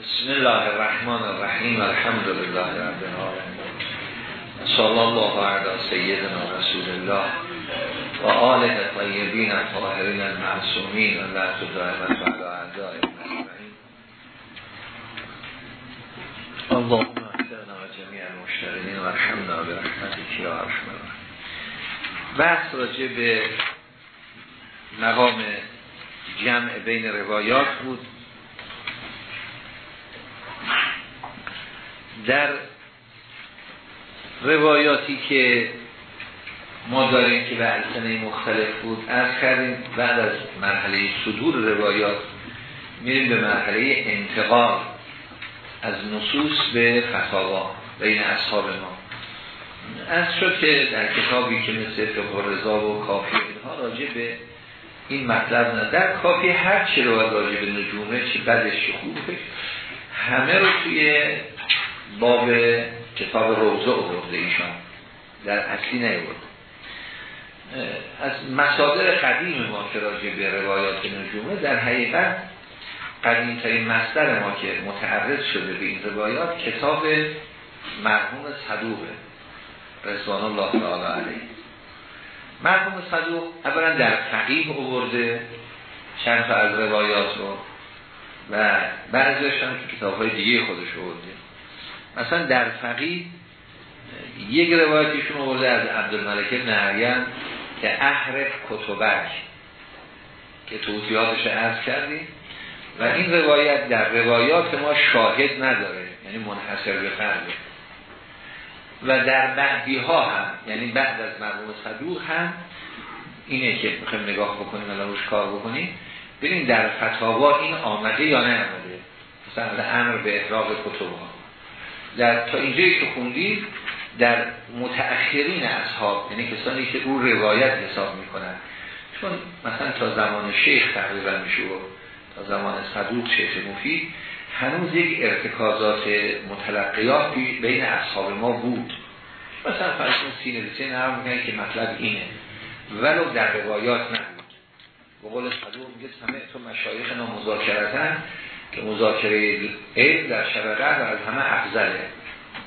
بسم الله الرحمن الرحیم. الحمد لله رب العالمین. صلی الله علی سیدنا رسول الله و آله طیبین الطاهرین المعصومین و لعت دائمت و اعداء اللهم احسرنا و جمیع المشتغلین و الحمد برحمتك یا ارحم بحث راجع به مقام جمع بین روایات بود. در روایاتی که ما داریم که به السنه مختلف بود از کردیم بعد از مرحله صدور روایات میریم به مرحله انتقال. از نصوص به فتاوا بین اصحاب ما. از شد که در کتابی که مثل فقه رضا و کافی اینها راجع به این مطلب در کافی هر چی رو راجع به نجومه چی بدش چی خوبه همه رو توی باب کتاب روزه آورده ایشان. در اصلی نیورد از مصادر قدیم ما که راجع به روایات نجومه در حقیقت قدیمترین مصدر ما که متعرض شده به این روایات کتاب مرحوم صدوقه رسوان الله تعالی علیه. مرحوم صدوق اولا در فقیه آورده چند تا از روایات رو و بعضیش هم کتاب های دیگه خودش آورده. مثلا در فقیه یک روایتیشون آورده از عبدالملک نهریان که احرف کتبک که توضیحاتش عرض کردیم. و این روایت در روایات ما شاهد نداره یعنی منحصر به فرده و در بعدی ها هم یعنی بعد از مرحوم صدوق هم اینه که می‌خوایم نگاه بکنیم الان روش کار بکنیم. ببین در فتاوا این آمده یا نه آمده؟ مثلا امر به احراق کتب ها. در تا اینجایی که خوندید در متأخرین اصحاب یعنی کسانی که رو روایت حساب می‌کنن. چون مثلا تا زمان شیخ تقریبا میشه تا زمان صدوق شیخ مفید هنوز یک ارتکازات متلقیات بین اصحاب ما بود. مثلا فرسون سینه بسیار نرم میگن که مطلب اینه. ولو در روایات نبود. به قول صدوق میگه همه تو مشایخ نا مذاکرتن که مذاکره علم در شب و از همه افضله.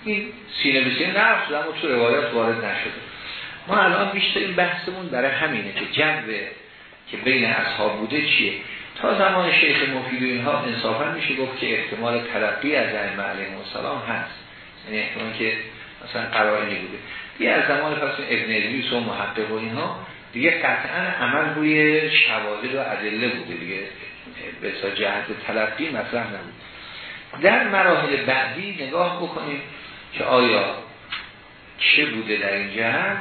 این سینه بسیار نرم شده اما تو روایات وارد نشده. ما الان بیشتر این بحثمون برای همینه که جنبه که بین اصحاب بوده چیه؟ تا زمان شیخ مفید و اینها انصافا میشه گفت که احتمال تلقی از ائمه علیهم السلام هست. یعنی احتمال که مثلا قرائنی بوده. دیگه از زمان پس ابن ادریس و محقق و اینها دیگه قطعا عمل روی شواهد و ادله بوده. دیگه به جهت تلقی مطرح نبود. در مراحل بعدی نگاه بکنیم که آیا چه بوده در این جهت.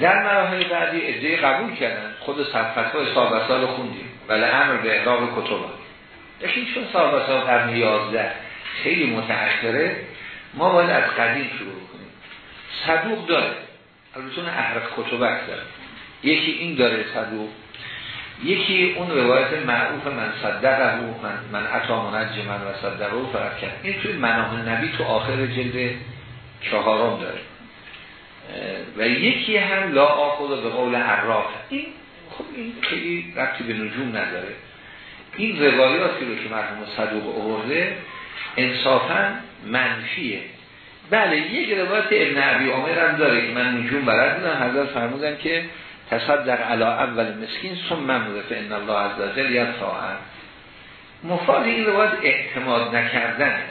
در مراحل بعدی ادعای قبول کردن. خود صفحت صاحب سال خوندیم. ولی امر به اقراب کتب لیکن چون صاحب سال قرن 11 خیلی متأخره ما باید از قدیم شروع کنیم. صدوق داره. البته احرف کتبک داره. یکی این داره صدوق یکی اون روایت معروف من صدقه من من عطا منج من و صدقه و فرد کرد. این توی مناه نبی تو آخر جلد چهارم داره. و یکی هم لا آخذ به قول عراف این خب این خیلی ربطی به نجوم نداره. این روایاتی رو که مرحوم صدوق آورده انصافا منفیه. بله یک روایت ابن عبی عمر هم داره که من نجوم برد بودم. حضرت فرمودن که تصدق علا اول مسکین ثم مموده ان الله عز وجل یدفعن مفاد این روایت اعتماد نکردن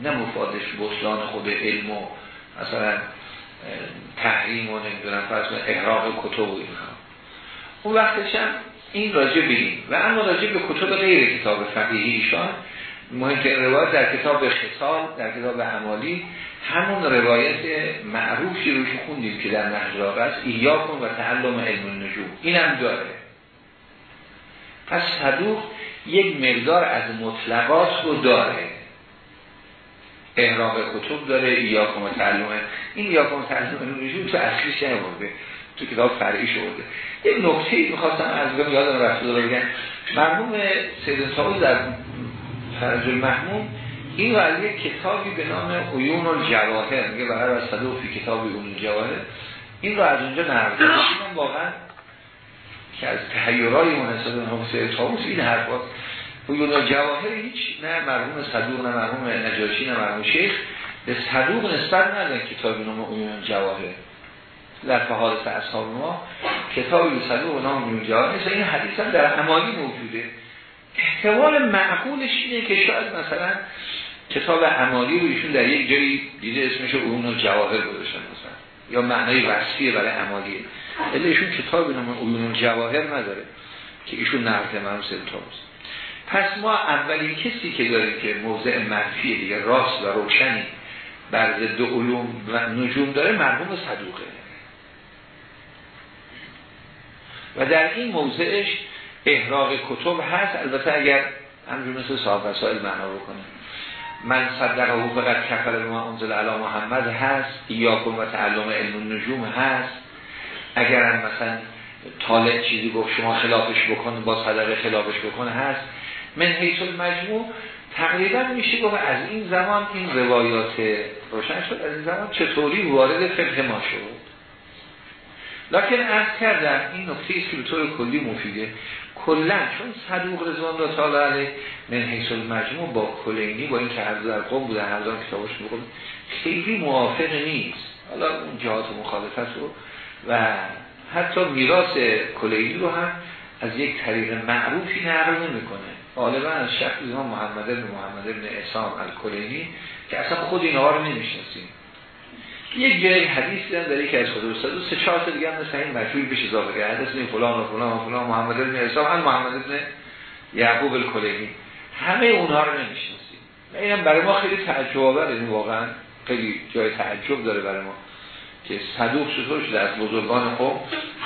نه مفادش بسلان خود علم و مثلا تحریم و نمی‌دونم فرض احراق کتب و اینها. اون وقتش هم این راجع بگیم و اما راجع به کتب غیر کتاب فقیهی ایشان مهمترین روایت در کتاب خصال در کتاب عمالی همون روایت معروفی رو که خوندیم که در نهجراق است ایاکم و تعلم علم النجوم. اینم داره. پس صدوق یک مقدار از مطلقات رو داره. احراق کتب داره ایاکم و تعلم این ایاکم و تعلم النجوم تو اصلیش نمورده تو کتاب فرعی شده یک نکته می‌خواستم از بگم یادم رفته داره بگم مرحوم سید ساوز در فرج المحموم این یک کتابی به نام عیون الجواهر میگه برای از صدوفی کتاب عیون الجواهر این رو از اونجا نرده این واقعا که از تحیرهای منصد حسین تاوس این حرفات عیون جواهر هیچ نه مرحوم صدوق نه مرحوم نجاشی نه مرحوم شیخ به صدوق نسبت ندن کتاب نام عیون جواهر در فهارس اصحاب ما کتاب صدوق نام عیون جواهر مثلا این حدیث هم در امالی موجوده. احتمال معقولش اینه که شاید مثلا کتاب امالی رو ایشون در یک جایی دیده اسمش عیون جواهر گذاشتن مثلا. یا معنای وصفیه برای امالیه ولی ایشون کتاب نام عیون جواهر نداره که ایشون نقل مرحوم سلطان پس ما اولین کسی که داریم که موضع منفی دیگه راست و روشنی بر ضد علوم و نجوم داره مرحوم صدوقه. و در این موضعش احراق کتب هست. البته اگر همجور مثل صاحب وسائل معنا بکنه. من صدقه او فقط کفر ما انزل علی محمد هست. ایاکم و تعلم علم النجوم هست. اگر هم مثلا طالب چیزی گفت شما خلافش بکن با صدقه خلافش بکنه هست. من حیث المجموع تقریبا میشه گفت از این زمان این روایات روشن شد. از این زمان چطوری وارد فقه ما شد؟ لکن از کردن این نکته که به طور کلی مفیده. کلا چون صدوق رضوان الله تعالی علیه من حیث المجموع با کلینی با این که هر در قوم بوده هر کتابش بکنه خیلی موافق نیست. حالا اون جهات مخالفت رو و حتی میراث کلینی رو هم از یک طریق معروفی نقل نمی‌کنه. غالبا از شخص ما محمد بن محمد بن اسام الکلینی که اصلا خود اینها رو نمی‌شناسیم. یک جای حدیث دیدن در یکی از خود استاد سه چهار تا دیگه هم مثل این مجبور بشه اضافه کرده. حدیث این فلان و فلان و فلان. محمد بن اسام ان محمد بن یعقوب الکلینی همه اونها رو نمی‌شناسیم. اینم برای ما خیلی تعجب آور این واقعا. خیلی جای تعجب داره برای ما که صدوق چطور شده از بزرگان خب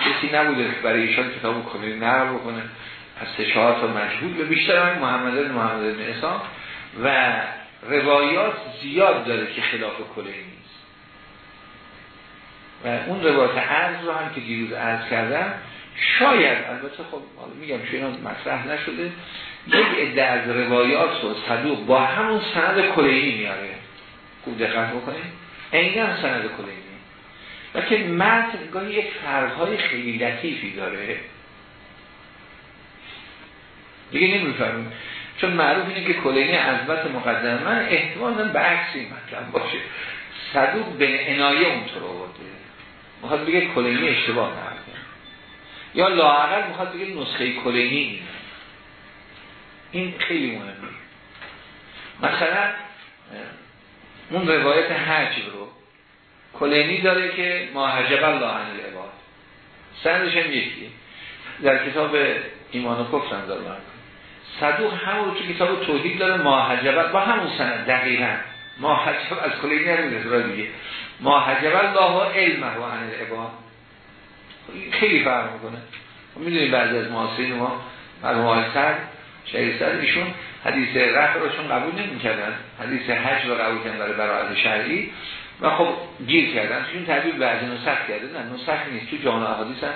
کسی نبوده برای ایشان کتاب کلی نقل بکنه. از سه چهار تا مشهود به بیشتر محمد بن محمد بن و روایات زیاد داره که خلاف کلی نیست و اون روایات عرض رو هم که دیروز عرض کردم شاید البته خب میگم اینا مطرح نشده یک عده از روایات و صدوق با همون سند کلینی میاره. خوب دقت بکنیم هم سند کلینی. و که متن گاهی یک فرقهای خیلی لطیفی داره. دیگه نمی‌فهمیم چون معروف اینه که کلینی عظمت مقدم من احتمال به عکس این مطلب باشه. صدوق به عنایه اونطور آورده. می‌خواد بگه کلینی اشتباه نرده یا لاعقل می‌خواد بگه نسخه کلینی این خیلی مهمه. مثلا اون روایت حجب رو کلینی داره که ما حجب الله عن العباد. سندش هم یکی. در کتاب ایمان و کفر هم داره. صدوق همون تو کتاب توحید داره ما با همون سند دقیقا. ما حجب از کلینی هم دیگه. ما حجب الله علمه و عن العباد. خیلی فرق می‌کنه. می‌دونیم بعضی از معاصرین ما مرحوم سر شهید سر ایشون حدیث رفع رو چون قبول نمی‌کردن. حدیث حج رو قبول کردن برای برای شرعی و خب گیر کردن. چون تعبیر بعضی نسخ کرده نه نسخ نیست. تو جامعه احادیث هم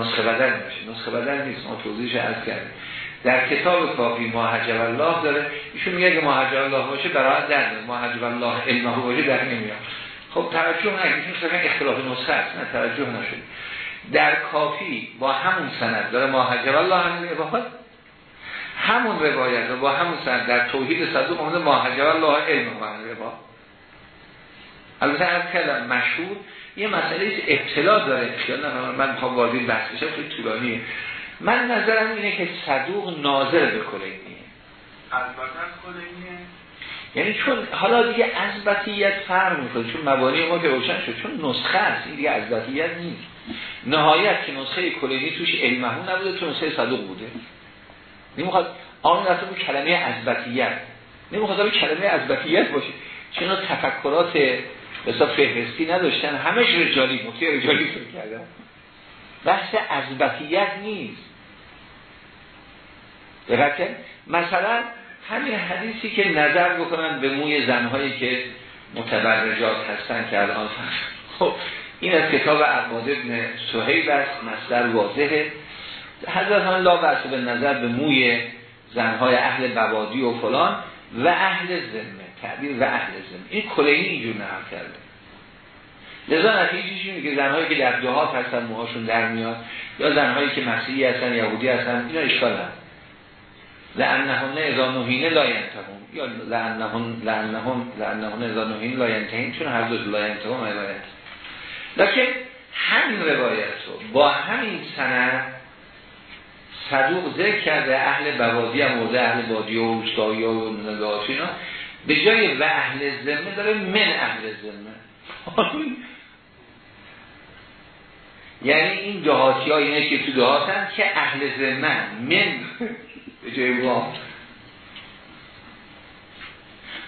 نسخه بدل میشه. نسخه بدل نیست. ما توضیحش عرض کردیم. در کتاب کافی ماهجب الله داره. ایشون میگه که ماهجب الله باشه برای در ماهجب الله علمه باشه در نمیاد. خب توجه نکنید این اختلاف نسخه است نه توجه نشد. در کافی با همون سند داره ماهجب الله همین همون روایت با همون سند در توحید صدوق اومده ماهجب الله علم و عبارت البته از کلم مشهور یه مسئله ابتلا داره خیال من می‌خوام وارد بحث بشم خیلی طولانیه. من نظرم اینه که صدوق ناظر به کلینیه البته کلینیه یعنی چون حالا دیگه ازبتیت فرق می‌کنه چون مبانی ما که روشن شد چون نسخه است این دیگه ازبتیت نیست. نهایت که نسخه کلینی توش علمهون نبوده تو نسخه صدوق بوده. نمی‌خواد آن اصلا کلمه ازبتیت نمی‌خواد کلمه ازبتیت باشه. چون تفکرات بسا فهرستی نداشتن همش رجالی مطیع رجالی فکر کردن. بحث ازبتیت نیست. دقیقا مثلا همین حدیثی که نظر بکنن به موی زنهایی که متبرجات هستن که الان خب این از کتاب عباد ابن سهیب است مصدر واضحه. حضرت هم لا به نظر به موی زنهای اهل بوادی و فلان و اهل زمه تعبیر و اهل زمه این کلینی اینجور نقل کرده. لذا نتیجهش اینه که زنهایی که در دهات هستن موهاشون در میاد یا زنهایی که مسیحی هستن یهودی هستن اینا اشکال هست لعنهن اذا نهینه لا ینتهون یا لعنهن لعنهن لعنهن اذا نهینه لا چون هر دو لا ینتهون لیکن همین روایت رو با همین سند صدوق ذکر کرده اهل بوادی هم موضع اهل بادی و اوستایی و نگاهات به جای و اهل زمه داره من اهل زمه یعنی این دهاتی ها اینه که تو دهاتن که اهل زمه من. به جای وام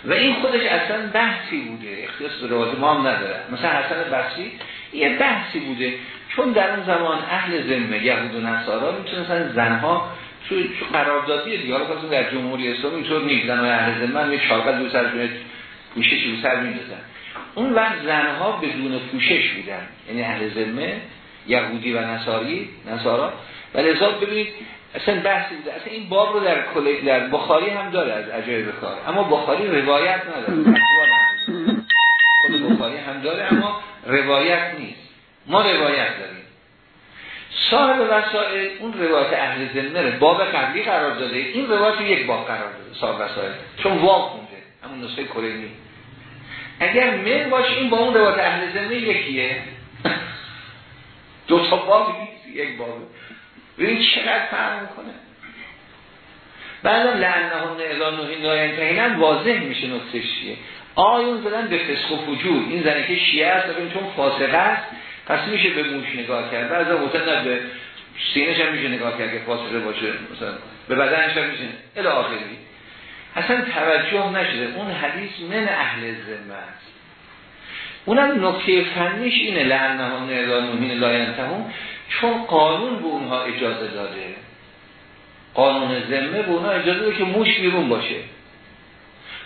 و این خودش اصلا بحثی بوده. اختصاص به روایت ما هم نداره. مثلا حسن بصری یه بحثی بوده. چون در اون زمان اهل ذمه یهود و نصارا می‌تونستن زنها تو قراردادی دیگه حالا در جمهوری اسلامی اینطور نیست. زنهای اهل ذمه یه چارقد دو سرشون پوشش رو سر میدازن اون وقت زنها بدون پوشش بودن. یعنی اهل ذمه یهودی و نصاری نصارا. و لذا ببینید اصلا بحثی بوده اصلا این باب رو در در بخاری هم داره از عجایب کار. اما بخاری روایت نداره. خود بخاری هم داره اما روایت نیست. ما روایت داریم. صاحب وسائل اون روایت اهل ذمه باب قبلی قرار داده. این روایت یک باب قرار داده صاحب وسائل. چون واق خونده همون نسخه کلینی اگر من باشه این با اون روایت اهل ذمه یکیه دو تا باب یک بابه ببین چقدر فرق می‌کنه. بعدم لعنهن اذا نهین ناینتهینن واضح میشه نکتش چیه. آیون زدن به فسخ و فجور. این زنه که شیعه است چون فاسقه است پس میشه به موش نگاه کرد. بعضا نه به سینهش هم میشه نگاه کرد که فاسقه باشه مثلا به بدنش هم میشه. الی آخری. اصلا توجه نشده. اون حدیث من اهل ذمه است. اونم نکته فنیش اینه. لعنهان اذا نهین لاینتهون چون قانون به اونها اجازه داده. قانون ذمه به اونها اجازه داده که موش بیرون باشه.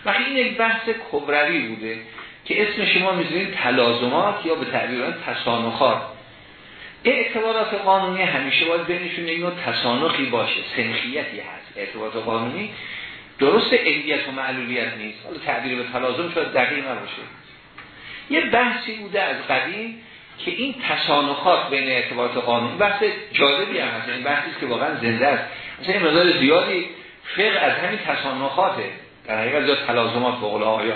وقتی این یک بحث کبروی بوده که اسم شما می‌ذارید تلازمات یا به تعبیر تسانخات اعتبارات قانونی همیشه باید بینشون یک نوع باشه سنخیتی هست. اعتبارات قانونی درست علیت و معلولیت نیست. حالا تعبیر به تلازم شاید دقیق نباشه. یه بحثی بوده از قدیم که این تسانخات بین اعتبارات قانونی بحث جالبی هم هست. این بحثی که واقعا زنده است. مثلا این مقدار زیادی فقه از همین تسانخاته در حقیقت زیاد تلازمات به قول آیا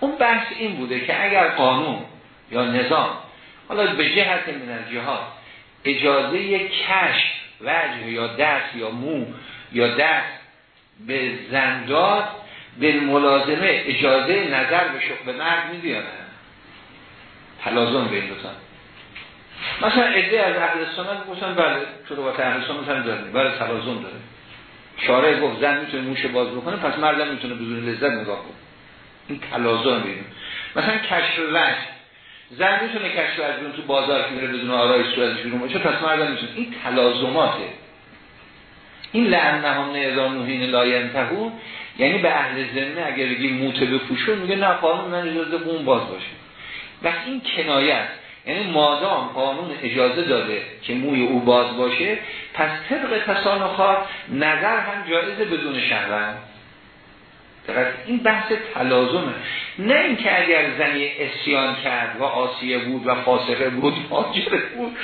اون بحث این بوده که اگر قانون یا نظام حالا به جهت من جهات اجازه کشف وجه یا دست یا مو یا دست به زنداد به ملازمه اجازه نظر به شخص به مرد میدیانه این دوتا مثلا عده از اهل سنت گفتن بله تو روایت اهل سنت هم داریم بله تلازم داره. شارع گفت زن می‌تونه موش باز بکنه پس مردم می‌تونه بدون لذت نگاه کنه. این تلازم ببینیم مثلا کشف وجه زن می‌تونه کشف وجه تو بازار که میره بدون آرایش صورتش بیرون باشه پس مردم می‌تونه. این تلازماته این لعنهم اذا نوحین لا ینتهون یعنی به اهل ذمه اگر بگی موته بپوشون میگه نه قانون من اجازه اون باز باشه. و این کنایت یعنی مادام قانون اجازه داده که موی او باز باشه پس طبق تصانخات نظر هم جایزه بدون شهروند. این بحث تلازمه. نه اینکه اگر زنی اسیان کرد و آسیه بود و فاسقه بود ماجره بود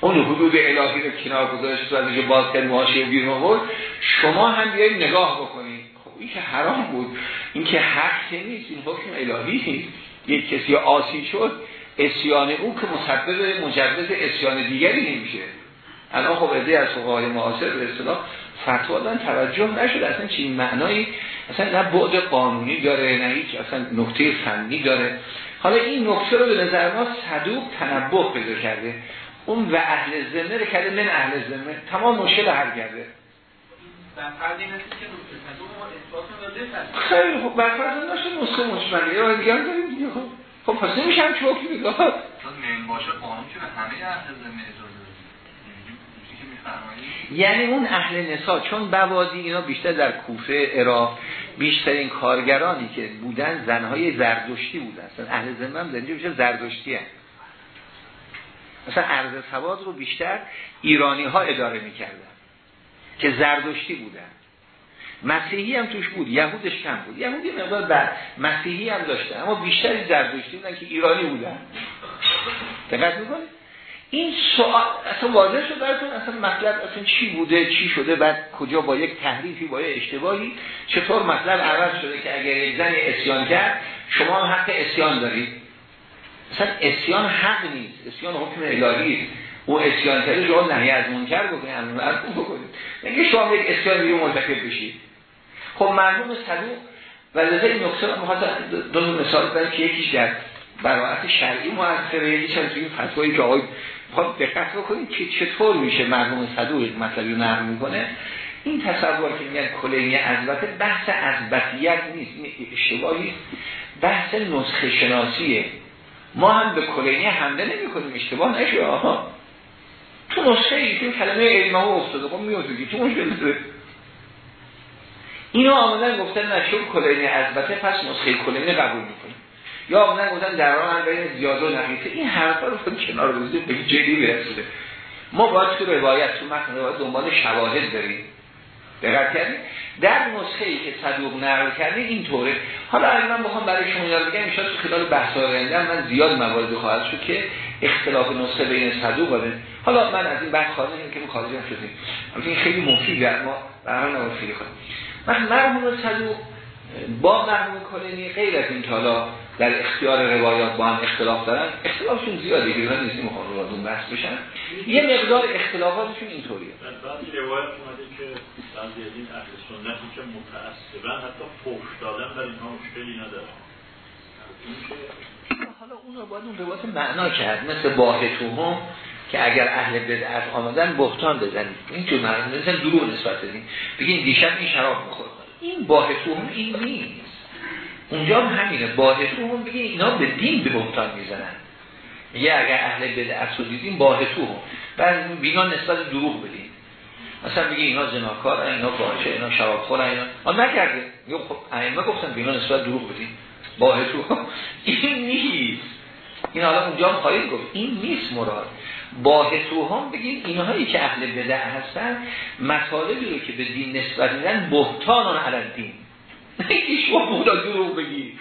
اون حدود الهی رو کنار گذاشت و ازش باز کرد معاشیه بیرون بود شما هم بیایید نگاه بکنید. خب این که حرام بود. این که حق نیست این حکم الهی نیست. یک کسی آسی شد اسیان او که مسبب مجدد اسیان دیگری نمیشه. الان خب عده از فقهای معاصر به اصطلاح فتوا دادن توجه نشد. اصلا چی معنایی؟ اصلا نه بعد قانونی داره نه هیچ اصلا نکته فنی داره. حالا این نکته رو به نظر ما صدوق تنبه پیدا کرده. اون و اهل زمه رو کرده من اهل زمه تمام مشکل حل کرده. خیلی خوب. برفرض داشته نسخه مجملی یا دیگه هم داریم دیگه. خب خب پس نمیشه هم چوکی بگاه من باشه قانون که همه اهل زمه یعنی اون اهل نسا چون بوادی اینا بیشتر در کوفه عراق بیشترین کارگرانی که بودن زنهای زردشتی بودن. اصلا اهل زمه هم اینجا بیشتر زردشتی هست مثلا عرض سواد رو بیشتر ایرانی ها اداره می‌کردن. که زردشتی بودن. مسیحی هم توش بود یهودش کم بود. یهودی مقدار بر مسیحی هم داشته اما بیشتری زردشتی بودن که ایرانی بودن. دقت می‌کنید این سوال اصلا واضح شد براتون؟ اصلا مطلب اصلا چی بوده چی شده؟ بعد کجا با یک تحریفی با یک اشتباهی؟ چطور مطلب عوض شده که اگر یک زن اسیان کرد شما هم حق اسیان دارید؟ اصلا اسیان حق نیست. اسیان حکم الهی است. او اسیان کرده شما نهی از منکر بکنید از بکنید نگه شما یک اسیان دیگه مرتکب بشید خب مرحوم صدوق و لذا این نکته رو می‌خواستم دو مثال بزنم که یکیش در براعت شرعی مؤثره یکیش هم توی فتوایی که آقای خب دقت بکنید که چطور میشه مرحوم صدوق یک مطلبی نقل می‌کنه. این تصور که میگن کلینی عزبت بحث عزبتیت نیست اشتباهی بحث نسخه شناسیه ما هم به کلینی حمله نمی کنیم اشتباه نشه آها. تو نسخه ای تو کلمه علمه افتاده خب میوزدی تو مشکل داره اینو آمدن گفتن نشون کلینی عزبته پس نسخه کلینی قبول می‌کنیم یا آمدن گفتن در راه بین زیاده و نقیصه این حرفا رو کنار بزنید به جدی برسیده ما باید تو روایت تو متن روایت دنبال شواهد داریم دقت کردید در نسخه ای که صدوق نقل کرده اینطوره حالا اگه من بخوام برای شما یاد بگم میشه تو خلال بحث آینده من زیاد موارد خواهد شد که اختلاف نسخه بین صدوق بوده حالا من از این بحث خارج که خارج شدیم. این خیلی مفیده. ما برای نماز خیلی خواهد من مرحوم صدوق با مرحوم کلینی غیر از این حالا در اختیار روایات با هم اختلاف دارن اختلافشون زیاده که نیست می‌خوان رو اون بحث بشن یه مقدار اختلافاتشون اینطوریه. بعضی روایت اومده که بعضی از این اهل سنتی که متعصبن حتی فوش دادن در اینها مشکلی ندارن حالا اون رو باید اون روایت معنا کرد. مثل باهتوهم که اگر اهل بدعت آمدن بهتان بزنید. این تو معنی مثلا دروغ نسبت بدین بگین دیشب این شراب می‌خورد. این باهتوهم این نیست. اونجا هم همینه. باهتو هم بگین اینا به دین به بهتان می‌زنن. یه اگر اهل بدعت رو دیدیم باهتو هم بعد بینا نسبت دروغ بدین. مثلا بگی اینا زناکار اینا فاحشه اینا شرابخور اینا. آن نکرده یا خب ائمه گفتن بینا نسبت دروغ بدین. باهتو این نیست. این حالا اونجا هم خواهید گفت. این نیست مراد. هم بگین اینهایی که اهل بدع هستن مطالبی رو که به دین نسبت میدن بهتان علی دین نگی شما مولا دروغ بگی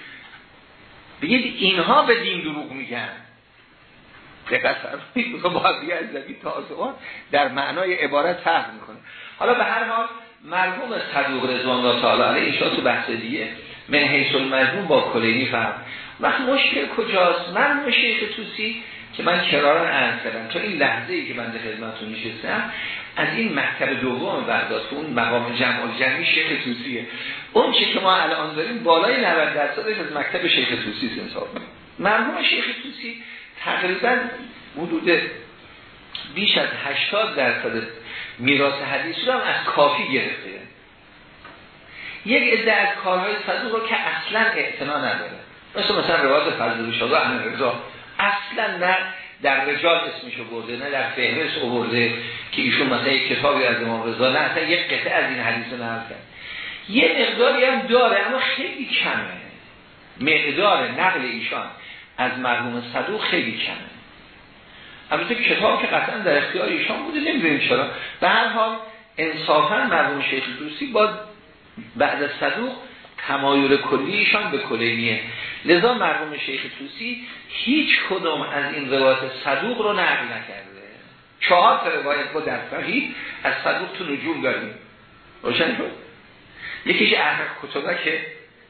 بگید اینها به دین دروغ میگن. دقت با دیگه از تازه در معنای عبارت فهم می‌کنه حالا به هر حال مرحوم صدوق رضوان الله تعالی علیه تو بحث دیگه. من حیث المرحوم با کلینی فهم وقت مشکل کجاست؟ من شیخ توسی که من کرارا عرض کردم. تا این لحظه ای که من در خدمتتون نشستم از این مکتب دوم برداشت اون مقام جمع جمعی شیخ توسیه. اون چی که ما الان داریم بالای 90 درصدش از مکتب شیخ توسی حساب مرحوم شیخ توسی تقریبا حدود بیش از 80 درصد میراث حدیث رو هم از کافی گرفته. یک عده از کارهای صدوق رو که اصلا اعتنا نداره. مثل مثلا روایت فضل شده همه رضا اصلا نه در رجال اسمشو برده نه در فهرست برده که ایشون مثلا یک کتابی از امام رضا نه اصلا یک قطعه از این حدیث رو نقل کرد. یه مقداری هم داره اما خیلی کمه. مقدار نقل ایشان از مرحوم صدوق خیلی کمه. البته کتاب که قطعا در اختیار ایشان بوده نمی‌دونیم چرا. به هر حال انصافا مرحوم شیخ دوستی با بعد از صدوق تمایل کلیشان به کلینیه لذا مرحوم شیخ توسی هیچ کدوم از این روایت صدوق رو نقل نکرده. چهار تا روایت با در فقید از صدوق تو نجوم داریم. روشن شد؟ یکیش احرق کتبه که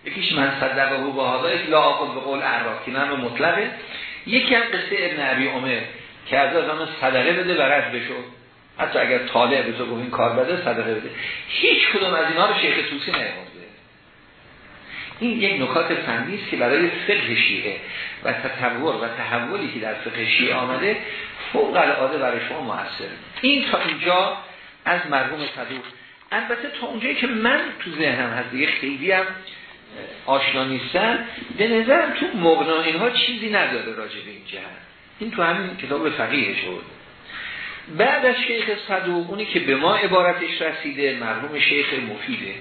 یکیش من صدق و با یک لا آخذ به قول اعراف که نام مطلقه. یکی هم قصه ابن عبی عمر که از آدم صدقه بده و رد بشد حتی اگر طالع به تو این کار بده صدقه بده. هیچ کدوم از اینا رو شیخ توسی نیامده این یک نکات فنی است که برای فقه شیعه و تطور و تحولی که در فقه شیعه آمده فوق العاده برای شما موثر این تا اینجا از مرحوم صدوق. البته تا اونجایی که من تو ذهنم هست دیگه خیلی هم آشنا نیستن به نظرم تو مغنا اینها چیزی نداره راجع به این جهت. این تو همین کتاب فقیه شد بعد از شیخ صدوق اونی که به ما عبارتش رسیده مرحوم شیخ مفیده.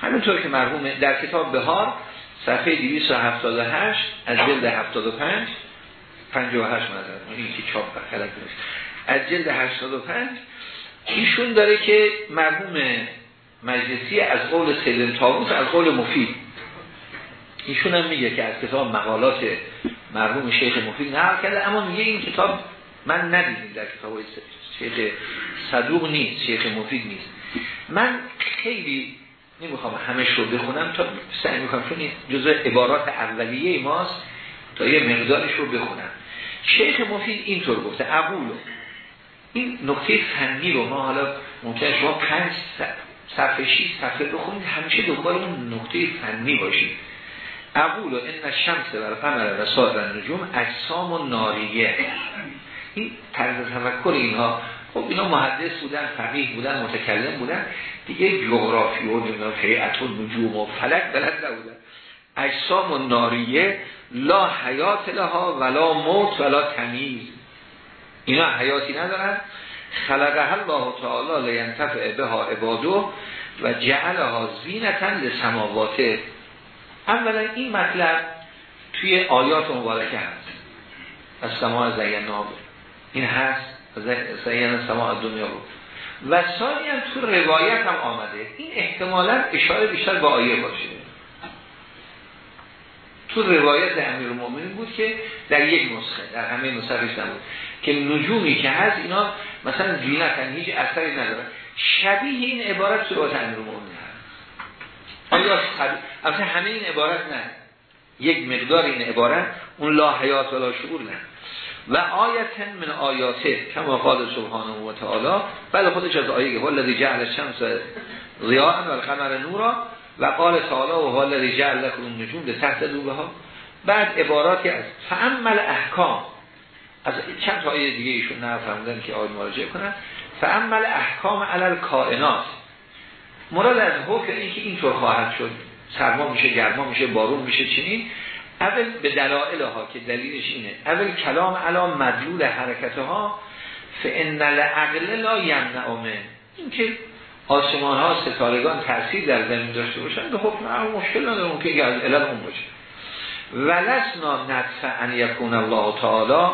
همینطور که مرحوم در کتاب بهار صفحه 278 از جلد 75 58 مدر این که چاپ خلق از جلد 85 ایشون داره که مرحوم مجلسی از قول سیدن تاووس از قول مفید. ایشون هم میگه که از کتاب مقالات مرحوم شیخ مفید نقل کرده اما میگه این کتاب من ندیدیم در کتاب شیخ صدوق نیست شیخ مفید نیست. من خیلی نمی‌خوام همش رو بخونم تا سعی می‌کنم چون این جزء عبارات اولیه ماست تا یه مقدارش رو بخونم. شیخ مفید اینطور گفته اقولو این نقطه فنی رو ما حالا ممکن شما پنج صفحه 6 صفحه بخونید همیشه دنبال اون نقطه فنی باشید. اقول ان شمس و قمر و سایر نجوم اجسام و ناریه. این طرز تفکر اینها خب اینا محدث بودن فقیه بودن متکلم بودن دیگه جغرافی و هیئت و نجوم و فلک بلد نبودن. اجسام و ناریه لا حیات لها ولا موت ولا تمیز. اینا حیاتی ندارن. خلقه الله تعالی لینتفع بها عبادو و جعلها زینتا لسماواته اولا این مطلب توی آیات مبارکه هست. از سماع زینابه این هست زین سماع دنیا بود. و ثانی هم تو روایت هم آمده. این احتمالا اشاره بیشتر به آیه باشه. تو روایت امیر المومنین بود که در یک نسخه در همه نسخه نبود. که نجومی که هست اینا مثلا زینتن هیچ اثری نداره شبیه این عبارت تو روایت امیر المومنین آیا اصلا همه این عبارت نه. یک مقدار این عبارت اون لا حیات ولا شعور نه. و آیت من آیاته کما قال سبحانه و تعالی. بله خودش از آیه که والذی جعل الشمس ضیاء و القمر نورا و قال تعالی و هو الذی جعل لكم النجوم لتهتدوا بها بعد عباراتی از فعمل احکام. از چند آیه دیگه ایشون نفهمیدن که آیه مراجعه کنن. فعمل احکام علل کائنات مراد از حکم این که اینطور خواهد شد. سرما میشه گرما میشه بارون میشه چنین. اول به دلائل ها که دلیلش اینه. اول کلام علا مدلول حرکت ها فان العقل لا یمنع من این که آسمان ها ستارگان تاثیر در زمین داشته باشن به حکم مشکل نداره که از علل اون باشه. ولسنا نطفع ان یکون الله تعالی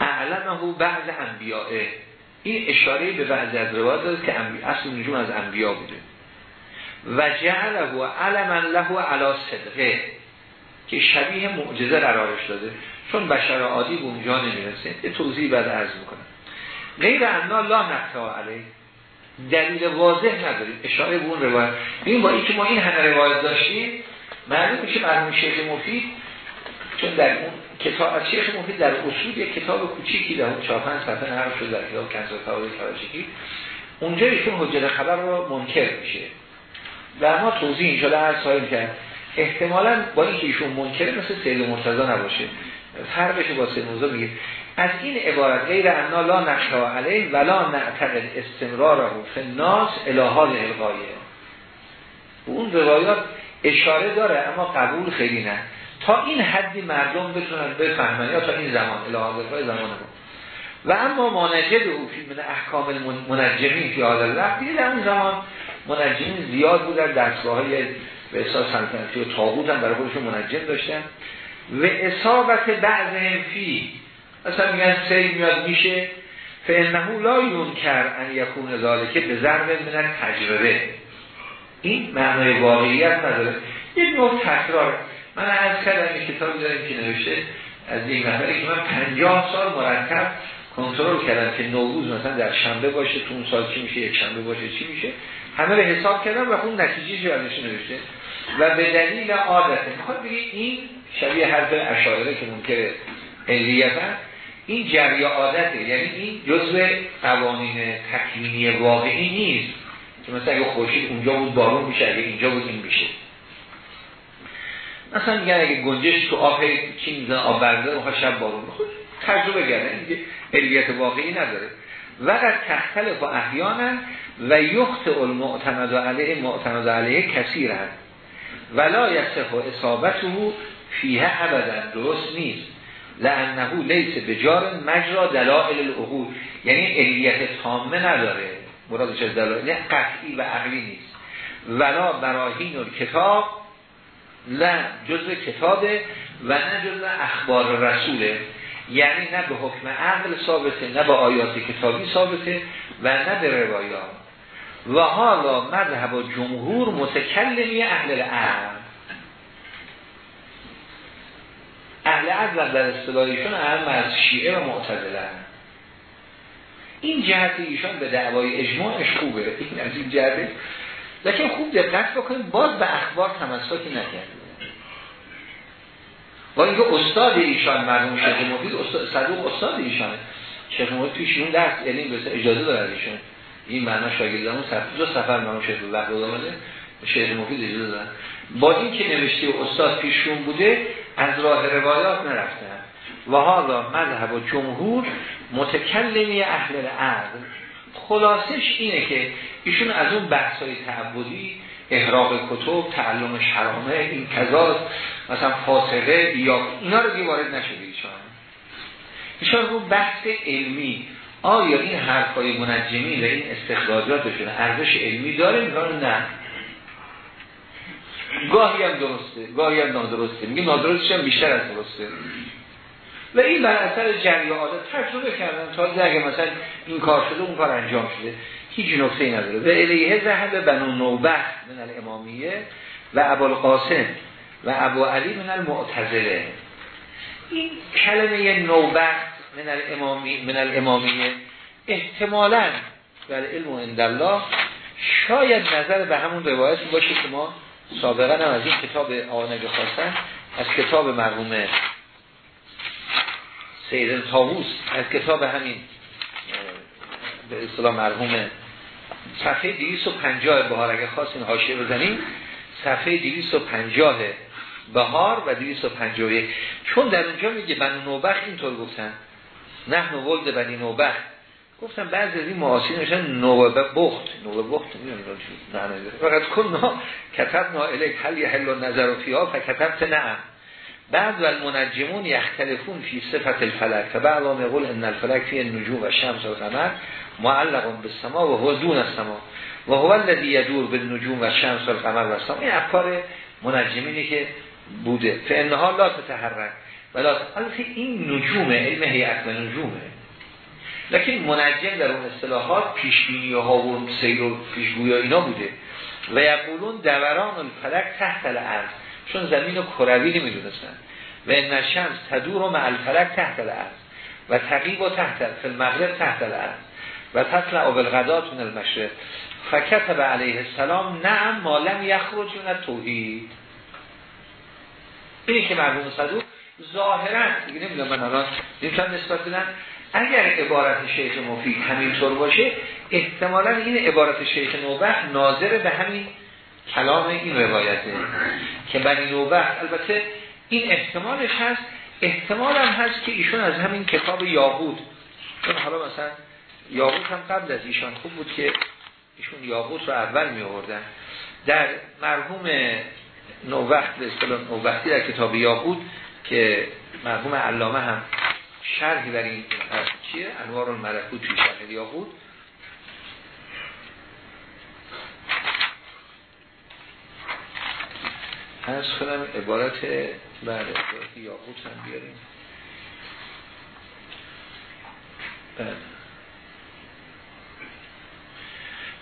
اعلمه بعض انبیائه. این اشاره به بعض از روایات داره که اصل نجوم از انبیا بوده. و جعله علما له علا صدقه. که شبیه معجزه قرارش داده. چون بشر عادی به اونجا نمی‌رسه. یه توضیح بعد عرض می‌کنم. غیر انا لا نقطع علیه. دلیل واضح نداریم. اشاره به اون روایت. این با اینکه ما این همه روایت داشتیم معلوم میشه مرحوم شیخ مفید چون در اون کتاب از شیخ مفید در اصول یک کتاب کوچیکی در اون 4 5 صفحه نقل شده در کتاب کنز تاویل کلاشیکی اونجا ایشون حجت خبر رو منکر میشه. در ما توضیح اینجا هر سایل کرد. احتمالا با اینکه ایشون منکره مثل سید مرتضا نباشه. فرقش با سید مرتضا میگه. از این عبارت غیر انا لا نخشا علیه ولا نعتقد استمرار فی الناس الهال الغایه. اون روایات اشاره داره اما قبول خیلی نه. تا این حدی مردم بتونن بفهمن یا تا این زمان الهال الغایه زمان ما. و اما مانجد او فی احکام منجمین فی حال الله. در اون زمان منجمین زیاد بودن دستگاه های به احساس سلطنتی و تاغوت هم برای خودشون منجم داشتن. و اصابت بعض فی اصلا میگن سیل میاد میشه فانه لا یونکر ان یکون ذالکه به ضرب من تجربه این معنای واقعیت نداره یک نوع تکرار. من از کردم این کتابی داریم که نوشته از یک نفری که من پنجاه سال مرتب کنترل کردم که نوروز مثلا در شنبه باشه تو اون سال چی میشه یک شنبه باشه چی میشه. همه رو حساب کردم و اون نتیجه جوانش نوشته. و به دلیل عادته. می‌خواد بگید این شبیه حرف اشاعره که ممکنه علیت این جری عادته. یعنی این جزء قوانین تکوینی واقعی نیست. که مثلا اگه خورشید اونجا بود بارون میشه. اگه اینجا بود این میشه. مثلا میگن اگه گنجش تو آب چی میزن آب برده می‌خواد شب بارون خود تجربه گرده این علیت واقعی نداره. وقت تختلف و احیانا و یخت المعتمد علیه معتمد علیه کثیر هست ولا یصح اصابته فیه ابدا درست نیست. لانه لیس بجار مجرا دلائل العقول یعنی علیت تامه نداره. مرادش از دلائل قطعی و عقلی نیست. ولا براهین کتاب نه جزء کتابه و نه جزء اخبار رسوله یعنی نه به حکم عقل ثابته نه به آیات کتابی ثابته و نه به روایات. و حالا مذهب جمهور متکلمی اهل العقل اهل عقل در اصطلاحشون اهم از شیعه و معتزله این جهت ایشان به دعوای اجماعش خوبه. این از این جهته لیکن خوب دقت بکنید باز به اخبار تمسکی نکرده. با اینکه استاد ایشان مرحوم شیخ مفید استاد صدوق استاد ایشانه. شیخ مفید توی اون درس به اجازه داره ایشون. این معنا شاگردمون سفر دو سفر مرحوم شیخ وقت آمده شیخ مفید اجازه دارن با این که نوشته استاد پیشون بوده از راه روایات نرفتن. و حالا مذهب و جمهور متکلمی اهل عقل خلاصش اینه که ایشون از اون بحث های تعبدی احراق کتب تعلم شرامه این کذاست مثلا فاسقه یا اینا رو دیگه وارد نشده ایشان. ایشان رو بحث علمی آیا این حرفای منجمی و این استخراجاتشون ارزش علمی داره میگن نه؟ گاهی هم درسته گاهی هم نادرسته. میگه نادرستش هم بیشتر از درسته. و این بر اثر جری عادت تجربه کردن. تا اگه مثلا این کار شده اون کار انجام شده. هیچ نکته ای نداره. و الیه ذهب بنو نوبه من الامامیه و ابوالقاسم و ابو علی من المعتزله این کلمه نوبه من الامامی من الامامیه احتمالاً در علم و الله شاید نظر به همون روایتی باشه که ما سابقا هم از این کتاب آنگه خواستن از کتاب مرحوم سیدن تاووس از کتاب همین به اصطلاح مرحوم صفحه 250 بهار. اگه خواستین حاشیه بزنیم صفحه 250 بهار و 251 چون در اونجا میگه بنی نوبخ اینطور گفتن. نه ولد بنی نوبخ گفتم بعضی از این معاصرین میشن نوبه بخت. نوبه بخت نه نه فقط کن کتبنا الیک هل یحل نظر فیها فکتبت نعم بعد و المنجمون یختلفون فی صفت الفلک. فبعض هم ان الفلک فی النجوم و شمس و قمر معلق به سما و هو دون السما. و هو الذی یدور به نجوم و شمس و قمر و سما این افکار منجمینی که بوده. فانها لا تتحرک. ولی البته این نجوم علم هیئت و نجومه. لکن منجم در اون اصطلاحات پیشبینی ها و سیر و پیشگوی اینا بوده. و یقولون دوران الفلک تحت الارض. چون زمین و کروی نمی‌دونستن. و این شمس تدور و محل فلک تحت الارض. و تقیب و تحت فی المغرب تحت الارض. و تطلع بالغدات من المشرق. فکتب علیه السلام نعم مالم یخرج من توحید اینی که مرحوم صدوق ظاهرا دیگه نمی‌دونم من الان نمی‌تونم نسبت بدم. اگر عبارت شیخ مفید همینطور باشه احتمالا این عبارت شیخ نوبخ ناظر به همین کلام این روایته. که بنی نوبخ البته این احتمالش هست. احتمال هم هست که ایشون از همین کتاب یاقود چون حالا مثلا یاقود هم قبل از ایشان خوب بود که ایشون یاقود رو اول می آوردن در مرحوم نووقت به اصطلاح در کتاب یاقود که مرحوم علامه هم شرحی بر این چیه؟ انوار الملکوت توی شرح یاقود از کنم عبارت بله عبارت یاقوت هم بیاریم. بله.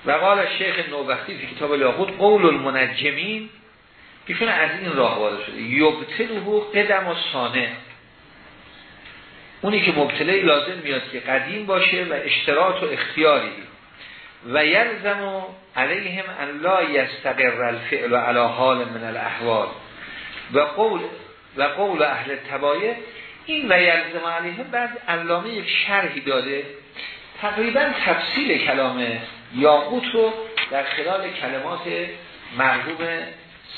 و قال شیخ نوبختی فی کتاب یاقوت قول المنجمین ایشون از این راه وارد شده. یبتلو قدم و سانه. اونی که مبتله لازم میاد که قدیم باشه و اشتراط و اختیاری. و یلزم علیهم ان لا یستقر الفعل علی حال من الاحوال. و قول و قول اهل تبایه این و یلزم علیهم بعد علامه یک شرحی داده. تقریبا تفصیل کلام یاقوت رو در خلال کلمات مرحوم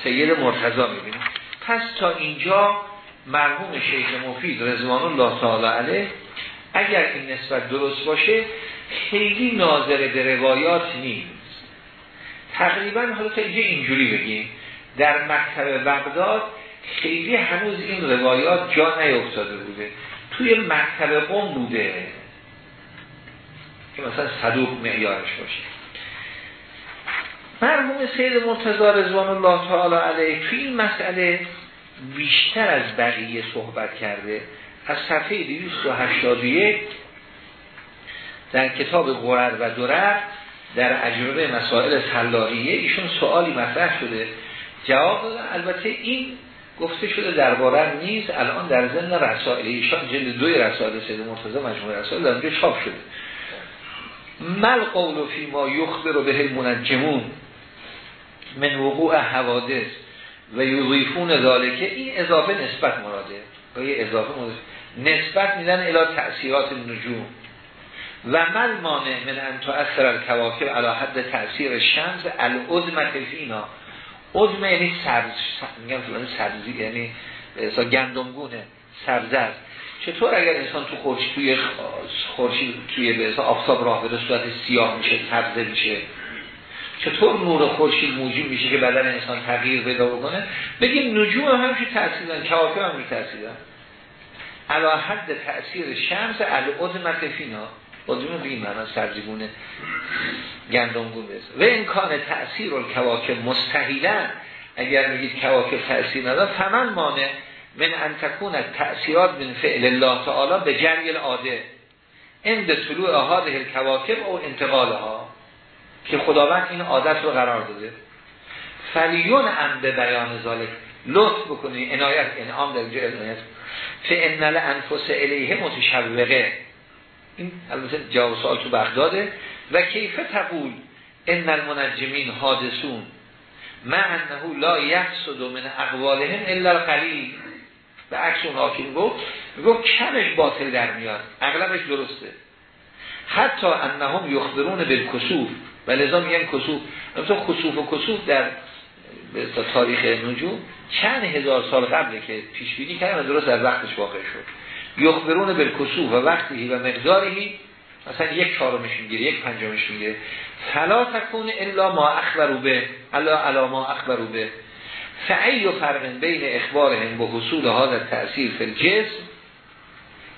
سید مرتضا می‌بینیم. پس تا اینجا مرحوم شیخ مفید رضوان الله تعالی علیه اگر این نسبت درست باشه خیلی ناظر به روایات نیست. تقریبا حالا تا اینجا اینجوری بگیم. در مکتب بغداد خیلی هنوز این روایات جا نیفتاده بوده. توی مکتب قوم بوده. که مثلا صدوق معیارش باشه. مرحوم سید مرتضی رضوان الله تعالی علیه توی این مسئله بیشتر از بقیه صحبت کرده. از صفحه 281 در کتاب قرر و درر در اجربه مسائل سلاریه ایشون سوالی مطرح شده. جواب البته این گفته شده درباره نیست. الان در ضمن رسائل ایشان جلد دوی رسائل سید مرتضی مجموعه رسائل در اونجا چاپ شده. مل قول فی ما یخبر به المنجمون. من وقوع حوادث و یضیفون ذالکه این اضافه نسبت مراده. یه اضافه مراده. نسبت میدن الى تأثیرات نجوم. و من مانع من ان تؤثر الکواکب علی حد تأثیر شمس العظمت فینا عظم یعنی سبز میگم سبزی یعنی گندمگونه سبزه چطور اگر انسان تو خورشید توی خورشید توی به آفتاب راه بده صورت سیاه میشه سبزه میشه؟ چطور نور خورشید موجود میشه که بدن انسان تغییر پیدا بکنه؟ بگیم نجوم هم تاثیر دارن کواکب هم تاثیر دارن علا حد تاثیر شمس العظمت فینا. عظمه به این معنا سبزیگونه گندمگون و امکان تأثیر و کواکب مستحیلا اگر میگید کواکب تأثیر نداره فمن مانه من ان تکون تأثیرات من فعل الله تعالی به جنگ العاده. اند طلوع هذه الکواکب او انتقالها. که خداوند این عادت رو قرار داده. فلیون ام به بیان ذالک لطف بکنی. عنایت انعام در اینجا عنایت. فانل انفس الیه متشوقه. این البته جواب سوال تو بغداده و کیف تقول ان المنجمین حادثون. ما انه لا یحسد من اقوالهم الا القلیل. به عکس اون حاکم گفت. گفت کمش باطل در میاد. اغلبش درسته. حتی انهم یخبرون بالکسوف. و لذا میگن کسوف. مثلا خسوف و کسوف در تاریخ نجوم چند هزار سال قبل که پیش بینی کردن درست در وقتش واقع شد. یخبرون بالکسوف و وقتی و مقداری مثلا یک چهارمش می‌گیره یک پنجمش می‌گیره. فلا تکون الا ما اخبرو به الا الا ما اخبرو به. فعی و فرق بین اخبارهم به حصول ها تأثیر فی الجسم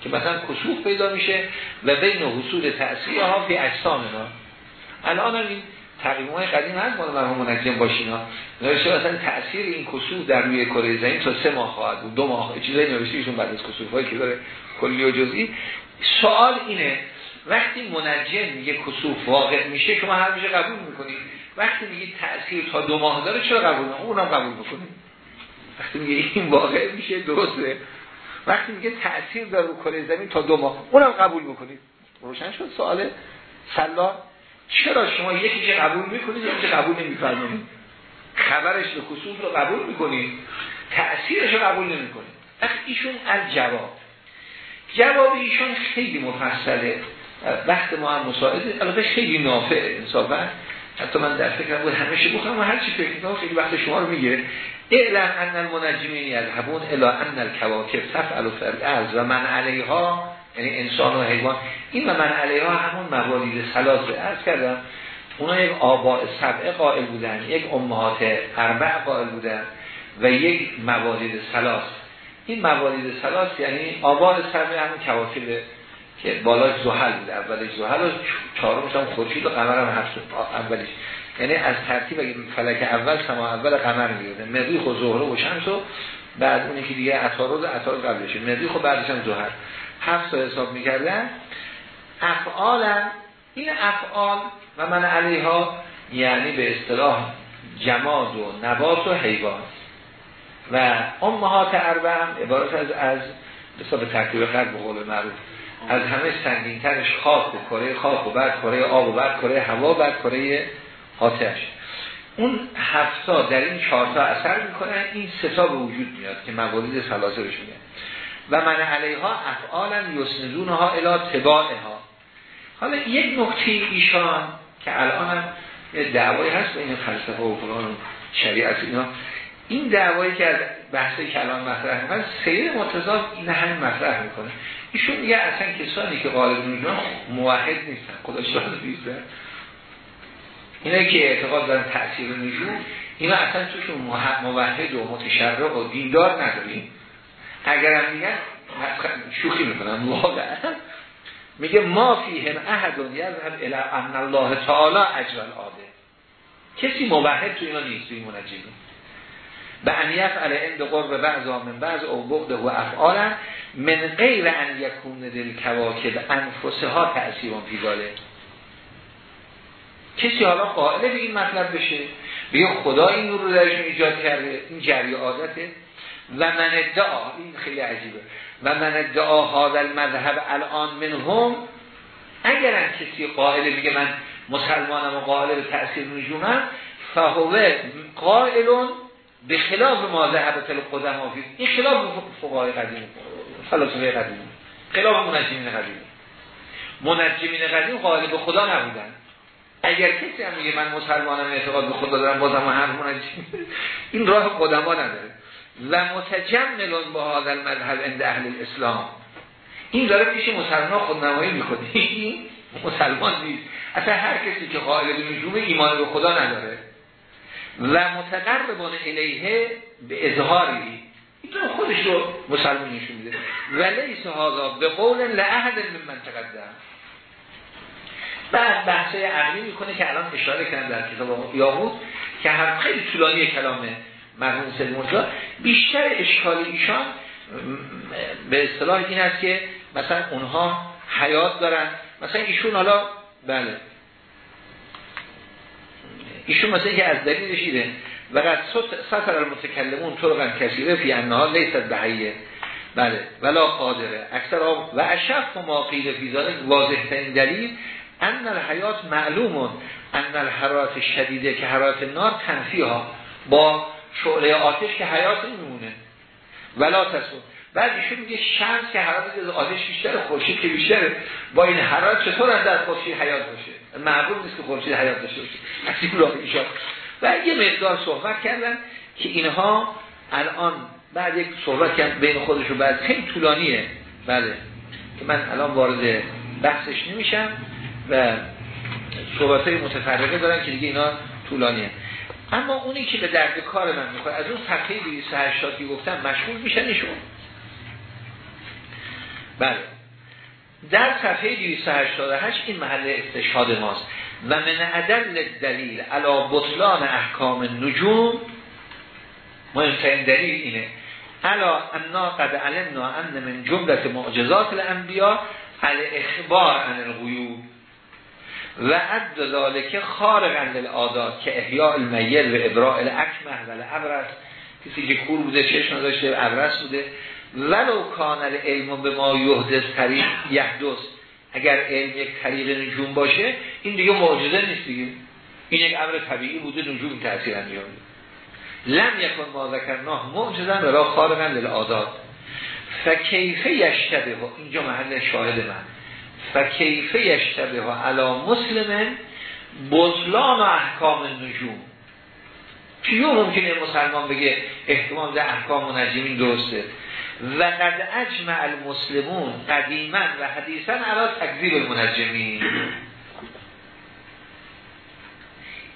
که مثلا کسوف پیدا میشه و بین حصول تأثیر ها فی اجسام الان هم این تقریبا قدیم هست مال مرحوم منجم باشین ها نوشته مثلا تأثیر این کسوف در روی کره زمین تا سه ماه خواهد بود دو ماه. چیزایی نوشته ایشون بعد از کسوف هایی که داره کلی و جزئی. سوال اینه وقتی منجم میگه کسوف واقع میشه شما هر میشه قبول می‌کنید وقتی میگه تأثیر تا دو ماه داره چرا قبول می‌کنید اونم قبول می‌کنید وقتی میگه این واقع میشه درسته. وقتی میگه تأثیر داره رو کره زمین تا دو ماه اونم قبول می‌کنید روشن شد سوال سلا چرا شما یکی که قبول می‌کنید یکی قبول نمیفرمایید؟ خبرش به خصوص رو قبول می‌کنید تأثیرش رو قبول نمی‌کنید. وقتی ایشون از جواب. جواب ایشون خیلی مفصله. وقت ما هم مساعده. البته خیلی نافع انصافا حتی من در فکرم بود همیشه بخوام و هر چی فکر کنم خیلی وقت شما رو می‌گیره. اعلم ان المنجمین یذهبون الی ان الکواکب تفعل فی و من علیها یعنی انسان و حیوان. این من علیها همون موالید سلاسه ارز کردم. اونا یک آباء سبعه قائل بودن یک امهات اربع قائل بودن و یک موالید سلاس این موالید سلاس یعنی آباء سبعه همون کواکب که بالا زحل بوده اولش زحل و چهارمش هم خورشید و قمر هم هست. اولیش. یعنی از ترتیب اگه فلک اول سما اول قمر میوده مریخ و زهره و شمس و بعد اونی که دیگه عطارد عطارد قبلشه. مریخ و بعدش هم زهر هفت تا حساب می‌کردن. افعال این افعال و من علیها یعنی به اصطلاح جماد و نبات و حیوان. و امهات اربع هم عبارت از از به ترتیب قرد به قول معروف از همه سنگینترش خاک و کره خاک و بعد کره آب و بعد کره هوا و بعد کره آتش. اون هفتا در این چهارتا اثر می‌کنن این ستا به وجود میاد که موارد سلاسه بشونه و من علیها افعالا یسندونها الی تباعها. حالا یک نکته ایشان که الان هم دعوایی هست بین فلسفه و فلان شریعت اینا. این دعوایی که از بحث کلام مطرح می‌کنه سیر متضاد این همین مطرح می‌کنه. ایشون میگه اصلا کسانی که قالب نجوم موحد نیستن خدا شاهد نیستن. اینا که اعتقاد دارن تأثیر نجوم اینا اصلا توشون موحد و متشرع و دیندار نداریم. اگر هم میگن شوخی می‌کنن واقعا. میگه ما فیهم احد یذهب الی ان الله تعالی اجر الاده کسی موحد تو اینا نیست توی منجمی به ان یفعل عند قرب بعض من بعض او بغض و افعال من غیر ان یکون دل کواکب انفسها تأثیرون پیداله کسی حالا قائل به این مطلب بشه؟ بگه خدا این نور رو درشون ایجاد کرده این جری عادته؟ و من ادعا این خیلی عجیبه. و من ادعا هذا المذهب الان منهم. اگر کسی قائل میگه من مسلمانم و قائل به تأثیر نجومم فهوه قائلون به خلاف ما ذهب تل قدم این خلاف فقهای قدیم. فلسفه قدیم. خلاف منجمین قدیم. منجمین قدیم قائل به خدا نبودن. اگر کسی هم میگه من مسلمانم اعتقاد به خدا دارم بازم هر منجم این راه قدما نداره. و متجملون با هذا المذهب عند اهل الاسلام. این داره پیش مسلمان خود نمایی می‌کنه. این مسلمان نیست. اصلا هر کسی که قائل به نجوم ایمان به خدا نداره و متقربان الیه به اظهاری. این خودش رو مسلمان نشون میده. و لیس هذا به قول لعهد من تقدم. بعد بحثه عقلی می‌کنه که الان اشاره کردن در کتاب یاهود که هم خیلی طولانی کلامه. مرحوم سید بیشتر اشکال ایشان به اصطلاح این است که مثلا اونها حیات دارن. مثلا ایشون حالا بله. ایشون مثلا که از دلیلش ایده و قد سطر المتکلمون طرقا کثیره فی انها لیست بحیه بله. ولا قادره. اکثر و اشف ما قیل فی ذلك واضح ترین دلیل ان الحیات معلومون ان الحرات شدیده که حرات نار تنفیه ها با شعله آتش که حیات میمونه. ولا تسون بعد ایشون میگه شمس که حرارت از آتش بیشتره خورشید که بیشتره. با این حرارت چطور از در خورشید حیات باشه؟ معلوم نیست که خورشید حیات داشته باشه. از این راه ایشان. و یه مقدار صحبت کردن که اینها الان بعد یک صحبت کردن بین خودش رو بعد. خیلی طولانیه. بله. که من الان وارد بحثش نمیشم و صحبت های متفرقه دارن که دیگه اینا طولانیه. اما اونی که به درد کار من می‌خواد از اون صفحه 280 که گفتم مشغول میشن ایشون بله. در صفحه 288 این محل استشهاد ماست. و من عدل دلیل علا بطلان احکام نجوم مهمترین دلیل اینه. علا انا قد علمنا ان من جملت معجزات الانبیاء الاخبار عن الغیوب. و عد ذالک خارق للعادات که احیاء المیل و ابراء الاکمه و الابرس. کسی که کور بوده چشم داشته ابرس بوده. ولو کانر علم به ما یهدز طریق یحدث. اگر علم یک طریق نجوم باشه این دیگه معجزه نیست دیگه. این یک امر طبیعی بوده نجوم تاثیر انجام لم یکن ما ذکرناه معجزا ولا خارقا للعادات فکیفه یشتبه. اینجا محل شاهد من. فکیفه یشتبه علا مسلم بطلان و احکام نجوم. کیو ممکنه مسلمان بگه احتمال در احکام منجمین درسته؟ و قد اجمع المسلمون قدیما و حدیثا علا تکذیب المنجمین.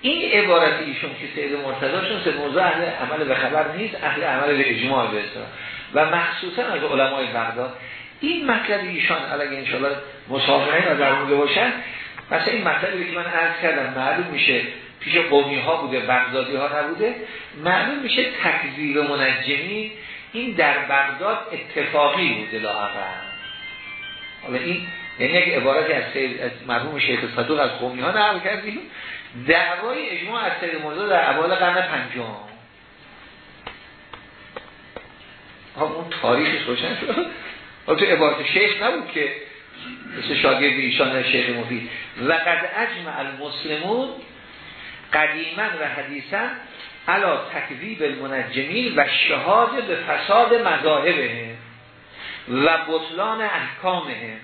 این عبارت ایشون که سید مرتضاشون سید موضوع اهل عمل به خبر نیست اهل عمل به اجماع به و مخصوصا از علمای بغداد. این مطلب ایشان علیه انشاءالله مسافرین از در باشن مثلا این مطلبی که من عرض کردم معلوم میشه پیش قومی ها بوده بغدادی ها نبوده. معلوم میشه تکذیب منجمی این در بغداد اتفاقی بوده لاغر حالا این یعنی یک عبارتی از, از مرحوم شیخ صدوق از قومی ها نقل کردیم. دعوای اجماع از سید مرزا در اول قرن پنجم. ها اون تاریخش روشن شد. تو عبارت شیخ نبود که مثل شاگرد ایشان شیخ مفید. و قد اجمع المسلمون قدیما و حدیثا علا تکذیب المنجمین و شهاد به فساد مذاهبه و بطلان احکامه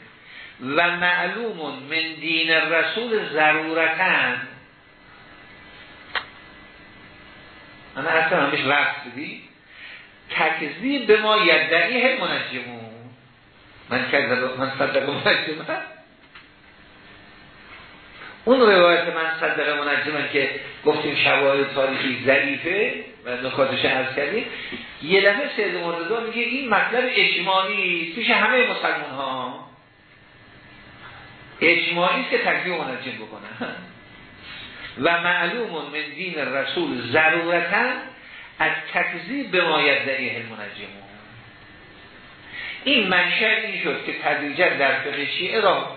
و معلوم من دین رسول ضرورتن انا اصلا همش رفت بدی تکذیب به ما یدعیه منجمون. من کذب من صدق منجمون اون روایت من صدق منجمن که گفتیم شواهد تاریخی ضعیفه و نکاتش عرض کردیم. یه دفعه سید مرتضا میگه این مطلب اجمالی پیش همه مسلمان ها اجمالی که تکذیب منجم بکنن و معلوم من دین رسول ضرورتا از تکذیب به مایت دریه المنجمون این منشأ این شد که تدریجا در فقه شیعه را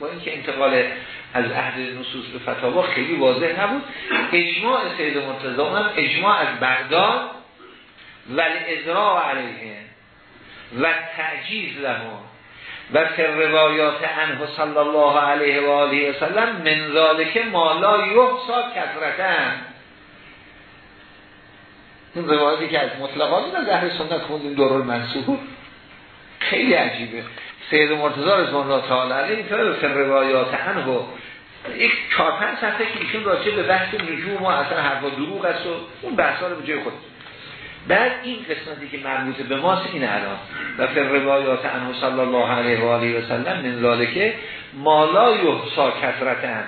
با اینکه انتقال از عهد نصوص به فتاوا خیلی واضح نبود. اجماع سید مرتضی اونم اجماع از بغداد و ازراع علیه و تعجیز لهم و فی روایات عنه صلی الله علیه و آله و سلم من ذالک ما لا یحصا کثرتن این روایتی که از مطلقات از اهل سنت خوندیم دور المنصور خیلی عجیبه. سید مرتضی رضوان الله تعالی علیه فی روایات عنه. یک چهار پنج صفحه که ایشون راجع به بحث نجوم و اصلا حرفا دروغ است و اون بحثا رو به جای خود. بعد این قسمتی که مربوط به ماست این الان. و فی روایات عنه صلی الله علیه و آله و سلم من ذالک ما لا یحصا کثرتن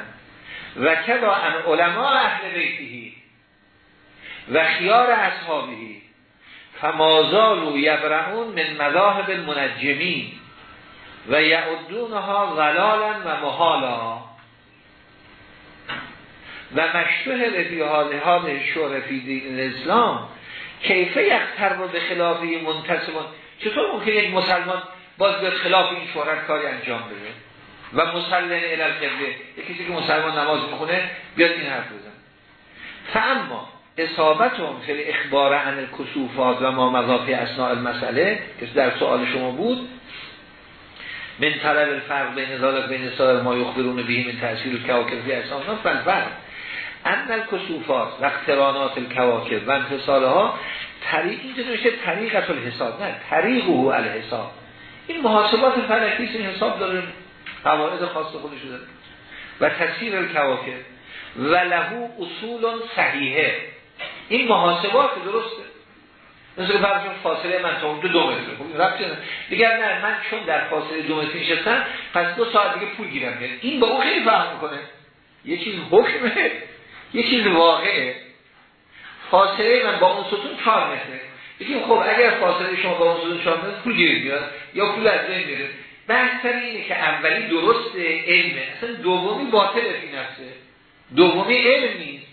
و کدا ان علماء اهل بیتی و خیار اصحابی فمازالو یبرمون من مذاهب المنجمین و یعدونها غلالا و محالا. و مشتوه رفی حال شعر فی دین الاسلام کیفه یختر رو به خلافی منتصبان چطور ممکن یک مسلمان باز به خلاف این شهرت کاری انجام بده؟ و مسلم الالقبله یک کسی که مسلمان نماز می‌خونه بیاد این حرف بزن فاما اصابت هم خیلی اخبار عن کسوفات و ما مضافی اسناء المسئله که در سوال شما بود من طلب الفرق بین ذالک بین سایر ما یخبرون بهی من تأثیر کواکبی اسناء فالفرق ان الکسوفات و اقترانات الکواکب و انتصال ها طریق اینجا نوشته طریقت الحساب نه طریق او الحساب. این محاسبات فلکی این حساب داره؟ قواعد خاص خودش داره. و تسیر الکواکب. و لهو اصول صحیحه. این محاسبات درسته. مثل فرض فاصله من تا اونجا دو متر. خب دیگر نه من چون در فاصله دو متر نشستم پس دو ساعت دیگه پول گیرم میاد. این با اون خیلی فهم می‌کنه. یه چیز حکمه یه چیز واقعه. فاصله من با اون ستون چهار متره. بگیم خب اگر فاصله شما با اون ستون چهار متر پول گیرید بیاد یا پول از بین میره. بحث اینه که اولی درست علمه. اصلا دومی باطل فی نفسه. دومی علم نیست.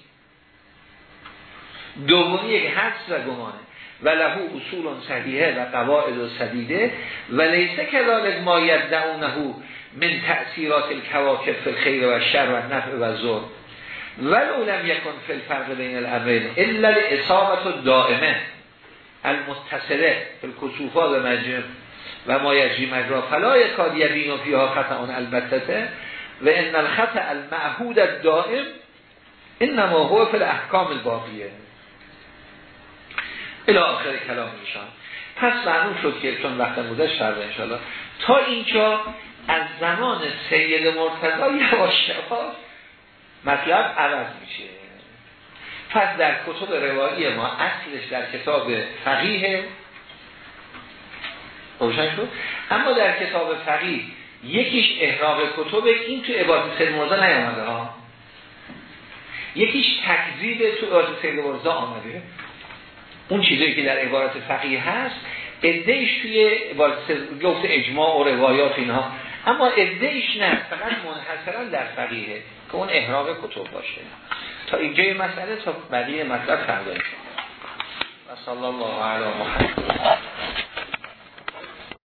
دومی یک حدس و گمانه. و لهو اصول صحیحه و قواعد و سدیده و لیسه کذالک ما یدعونه من تأثیرات الکواکب فی و شر و نفع و زور ولو لم یکن فی الفرق بین الامرین الا الاصابت دائمه المتصله فی الکسوفات و مجمع و ما یجری مجرا. فلا یکاد یبین و فیها خطا البته. و ان الخطا المعهود الدائم انما هو فی الاحکام الباقیه. الى آخر کلام ایشان. پس معلوم شد که چون وقت گذشت فردا انشاءالله تا اینجا از زمان سید مرتضی یواش یواش مطلب عوض میشه. پس در کتب روایی ما اصلش در کتاب فقیه. روشن شد؟ اما در کتاب فقیه یکیش احراق کتب این تو عبادت سید مرزا نیامده ها. یکیش تکذیب تو عبادت سید مرزا آمده. اون چیزایی که در عبارت فقیه هست ادهش توی گفت اجماع و روایات اینها. اما ادهش نه فقط منحصرا در فقیه که اون احراق کتب باشه. تا اینجا مسئله تا بقیه مطلب فردا و صلی الله علی محمد.